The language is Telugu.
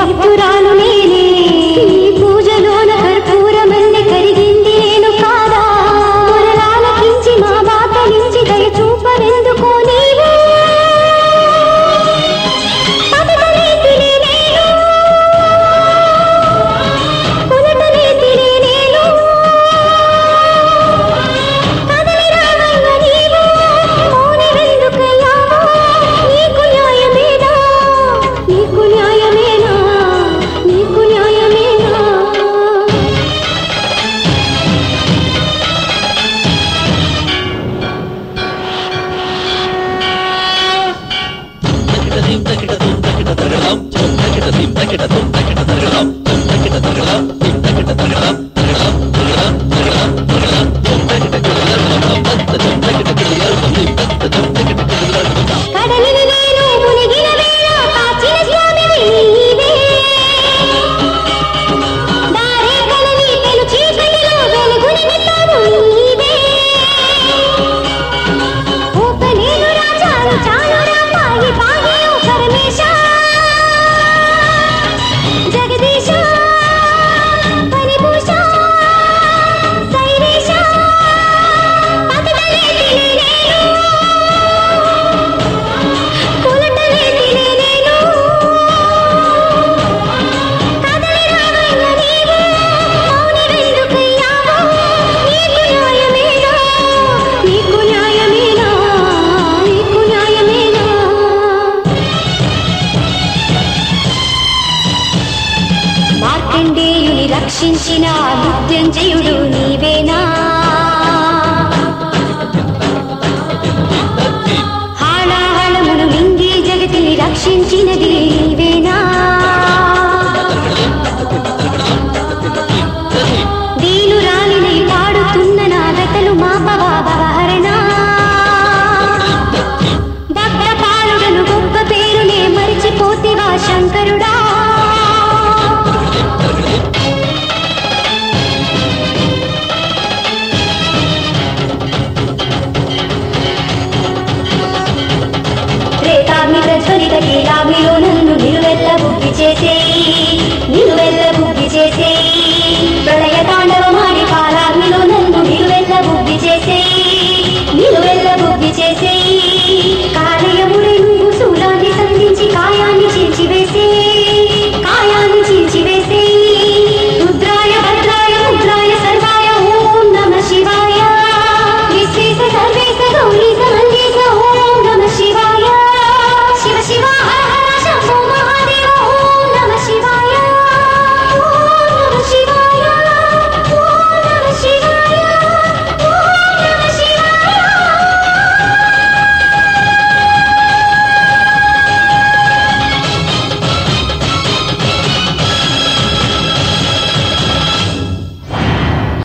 वह पुराना మార్కండేయుని రక్షించిన మృత్యుంజయుడు నీవేనా? భావిలో నన్ను నిలువెల్ల బుద్ధి చేసే